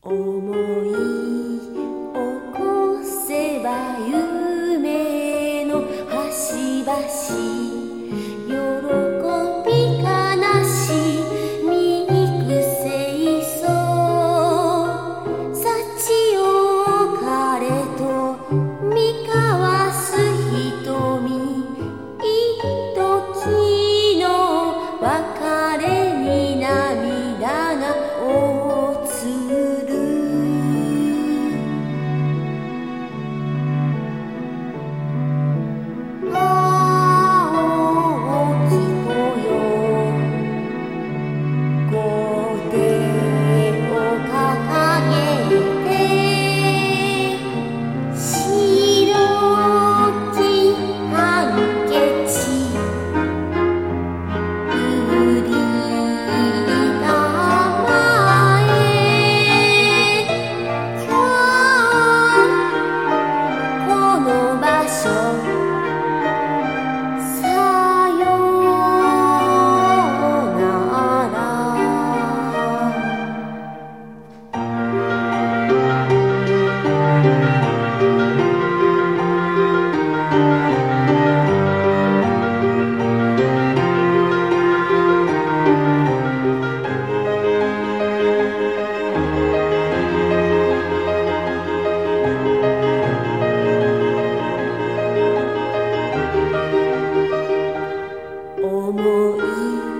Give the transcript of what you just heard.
思い起こせば夢の端々思い